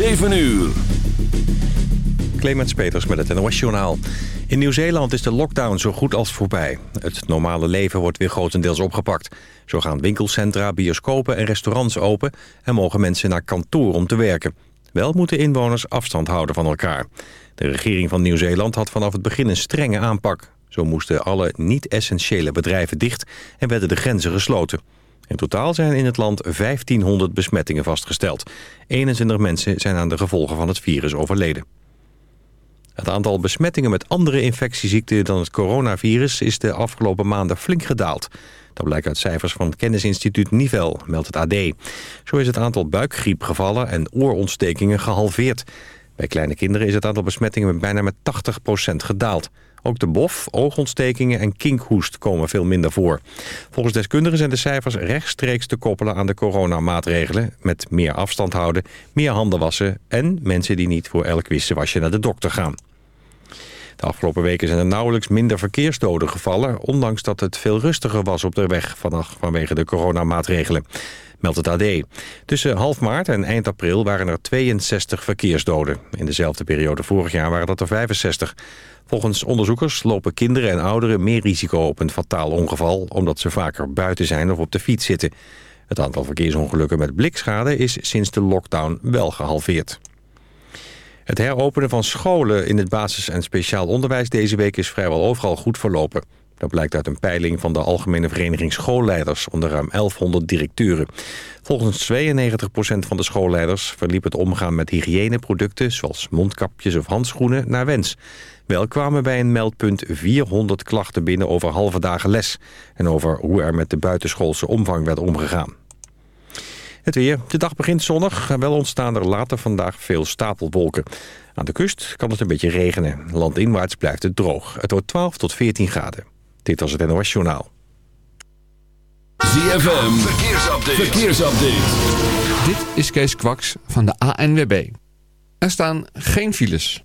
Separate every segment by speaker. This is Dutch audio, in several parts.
Speaker 1: 7 uur.
Speaker 2: Clemens Peters met het NOS Journaal. In Nieuw-Zeeland is de lockdown zo goed als voorbij. Het normale leven wordt weer grotendeels opgepakt. Zo gaan winkelcentra, bioscopen en restaurants open... en mogen mensen naar kantoor om te werken. Wel moeten inwoners afstand houden van elkaar. De regering van Nieuw-Zeeland had vanaf het begin een strenge aanpak. Zo moesten alle niet-essentiële bedrijven dicht en werden de grenzen gesloten. In totaal zijn in het land 1500 besmettingen vastgesteld. 21 mensen zijn aan de gevolgen van het virus overleden. Het aantal besmettingen met andere infectieziekten dan het coronavirus... is de afgelopen maanden flink gedaald. Dat blijkt uit cijfers van het kennisinstituut Nivel, meldt het AD. Zo is het aantal buikgriepgevallen en oorontstekingen gehalveerd. Bij kleine kinderen is het aantal besmettingen bijna met 80% gedaald. Ook de bof, oogontstekingen en kinkhoest komen veel minder voor. Volgens deskundigen zijn de cijfers rechtstreeks te koppelen aan de coronamaatregelen... met meer afstand houden, meer handen wassen... en mensen die niet voor elk wasje naar de dokter gaan. De afgelopen weken zijn er nauwelijks minder verkeersdoden gevallen... ondanks dat het veel rustiger was op de weg vanwege de coronamaatregelen meldt het AD. Tussen half maart en eind april waren er 62 verkeersdoden. In dezelfde periode vorig jaar waren dat er 65. Volgens onderzoekers lopen kinderen en ouderen meer risico op een fataal ongeval... omdat ze vaker buiten zijn of op de fiets zitten. Het aantal verkeersongelukken met blikschade is sinds de lockdown wel gehalveerd. Het heropenen van scholen in het basis- en speciaal onderwijs deze week is vrijwel overal goed verlopen. Dat blijkt uit een peiling van de Algemene Vereniging Schoolleiders onder ruim 1100 directeuren. Volgens 92% van de schoolleiders verliep het omgaan met hygiëneproducten zoals mondkapjes of handschoenen naar wens. Wel kwamen bij een meldpunt 400 klachten binnen over halve dagen les en over hoe er met de buitenschoolse omvang werd omgegaan. Het weer. De dag begint zonnig. Wel ontstaan er later vandaag veel stapelwolken. Aan de kust kan het een beetje regenen. Landinwaarts blijft het droog. Het wordt 12 tot 14 graden. Dit was het NOS Journaal.
Speaker 1: ZFM. Verkeersupdate. Verkeersupdate.
Speaker 3: Dit is Kees Kwaks van de ANWB. Er staan geen files.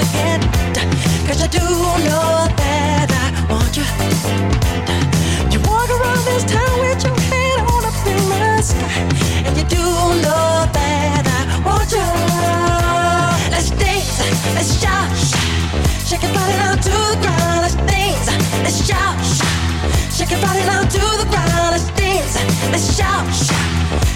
Speaker 4: to. Cause you do know that I want you. You walk around this town with your head on up in. And you do know that I want you. Let's dance, let's shout. Shake your body down to the ground. Let's dance, let's shout. Shake your body down to the ground. Let's dance, let's shout.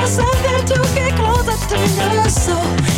Speaker 4: yourself there to get closer to your soul.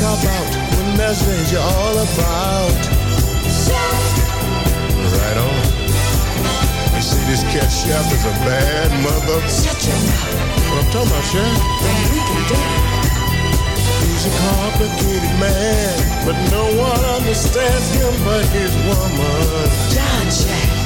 Speaker 5: Cop out when there's danger all about. Right on. You see, this cat chef is a bad mother. Shut your mouth. What I'm talking about, chef? Then we can do He's a complicated man, but no one understands him but his woman. John Jack.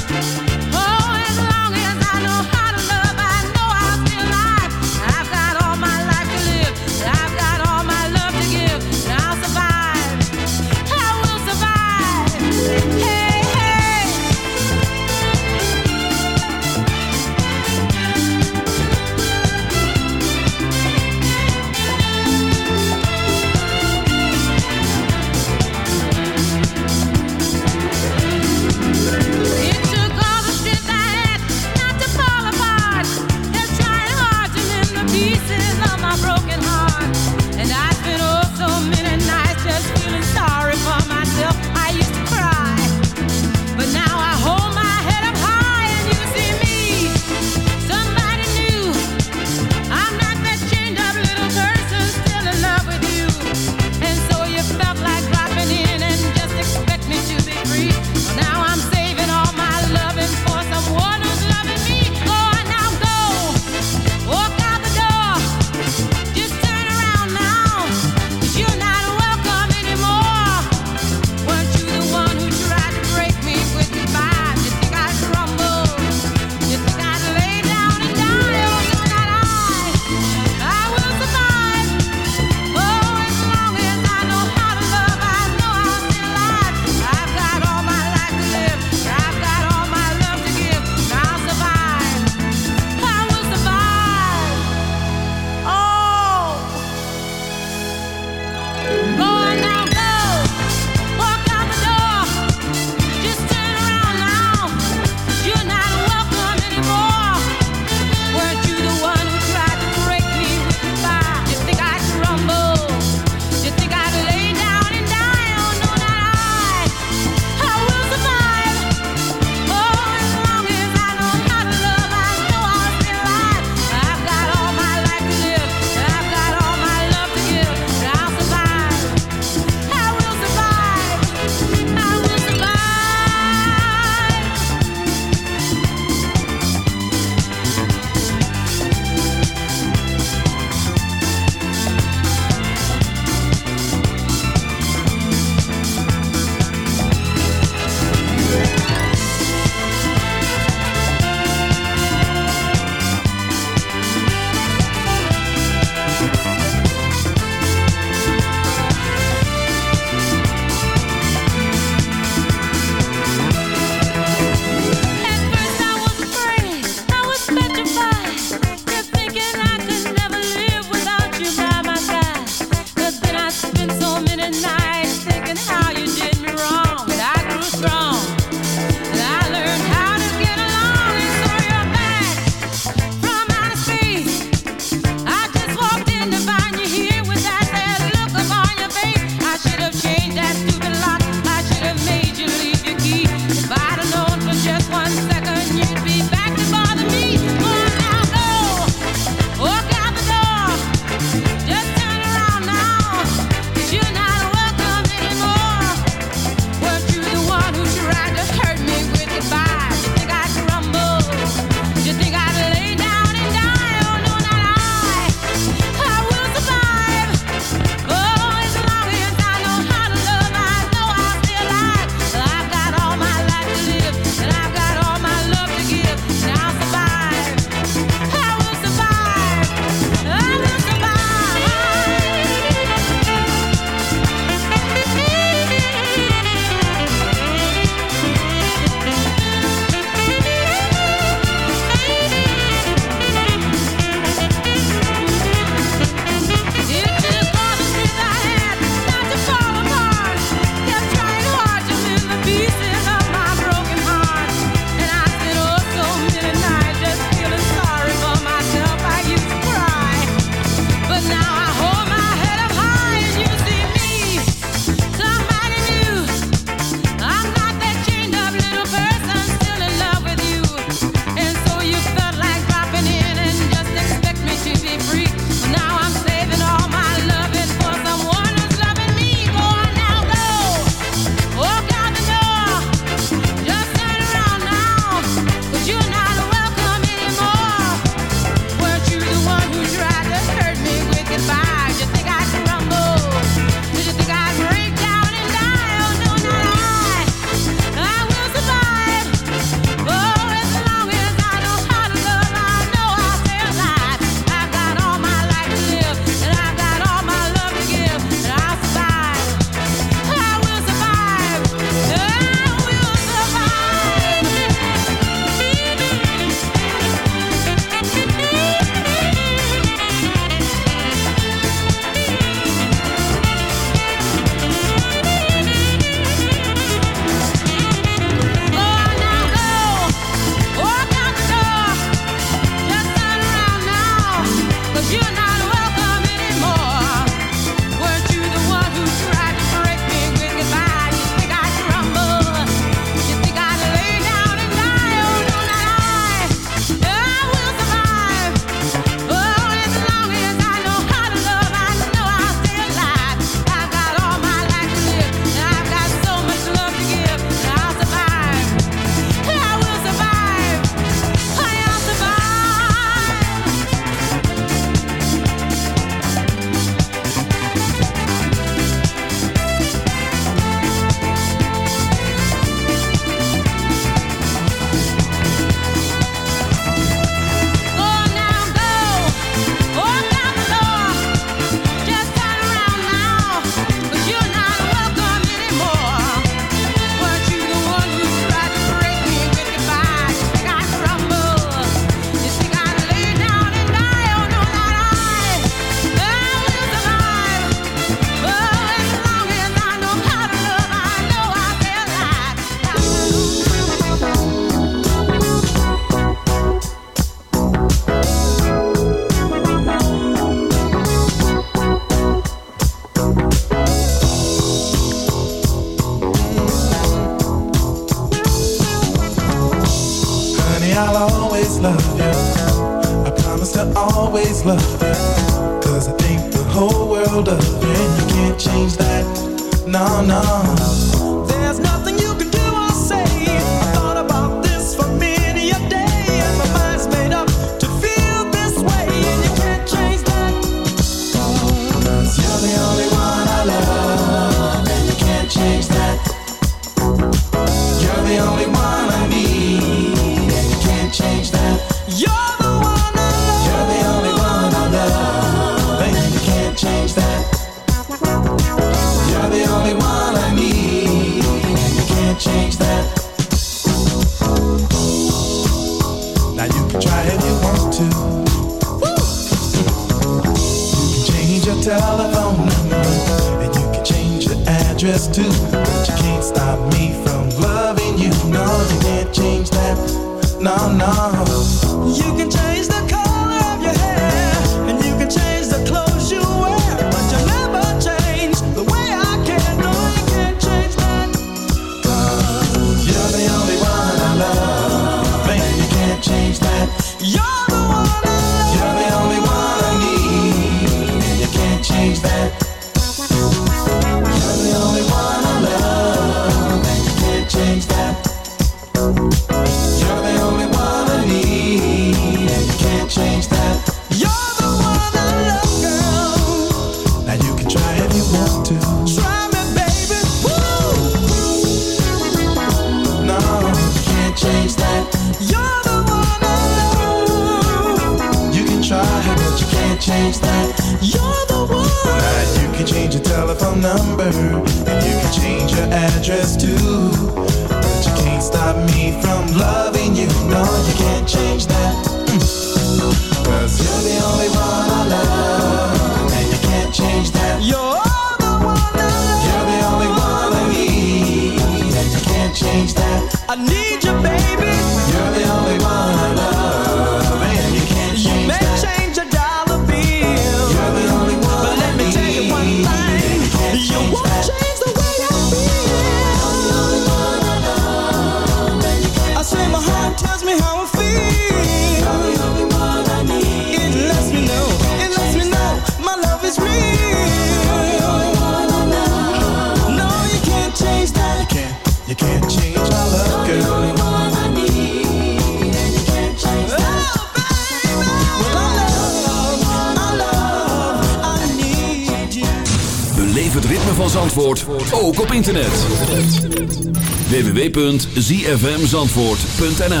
Speaker 1: www.zfmzandvoort.nl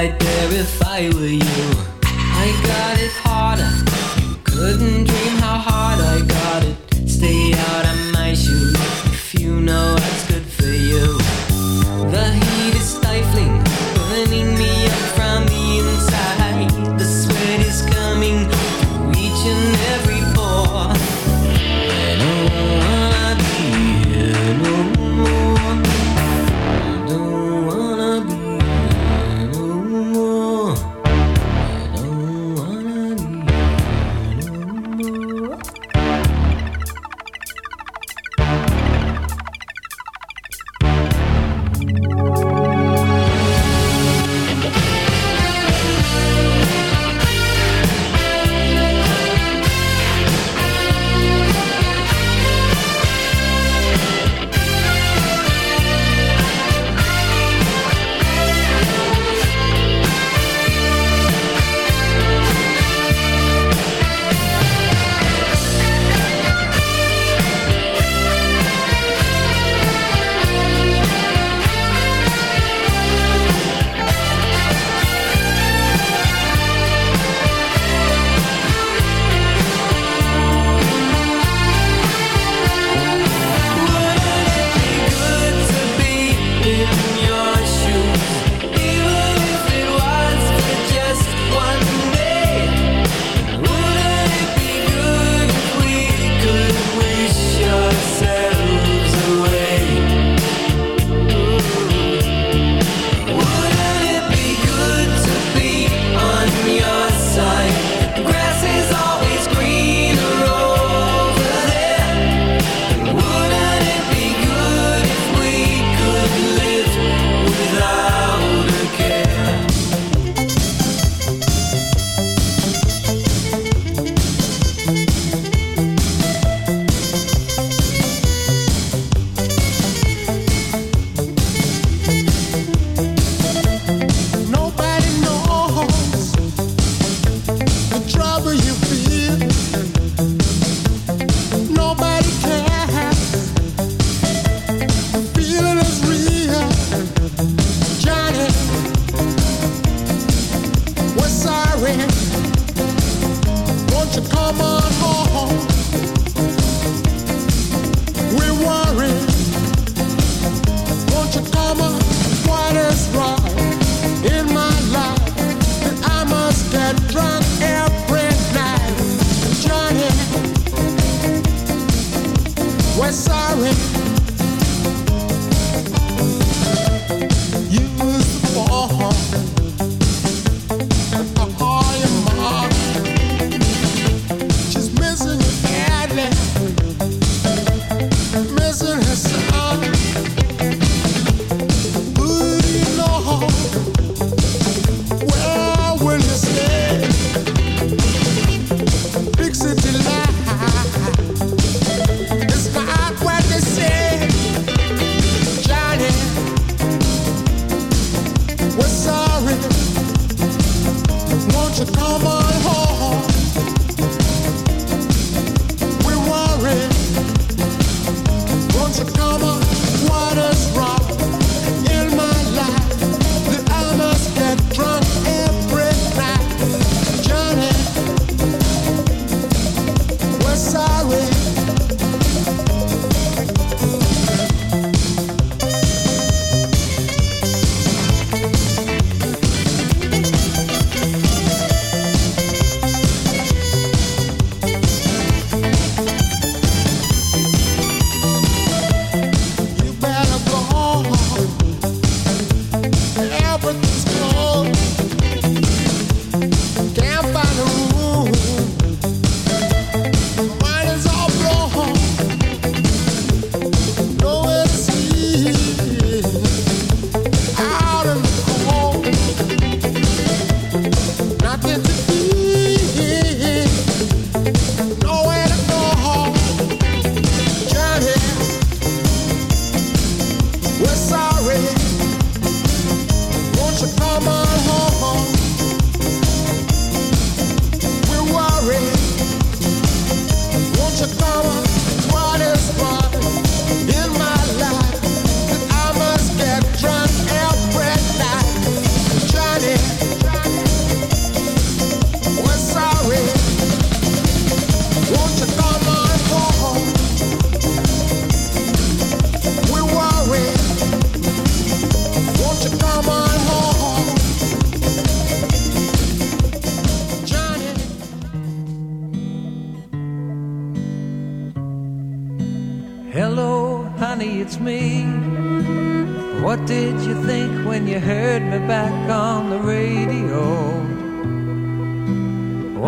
Speaker 6: I'd if I
Speaker 7: were you.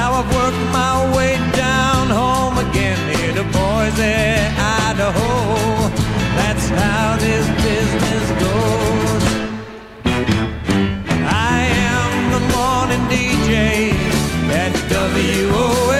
Speaker 8: Now I've worked my way down home again here to Boise, Idaho. That's how this business goes. I am the morning DJ at WOLD.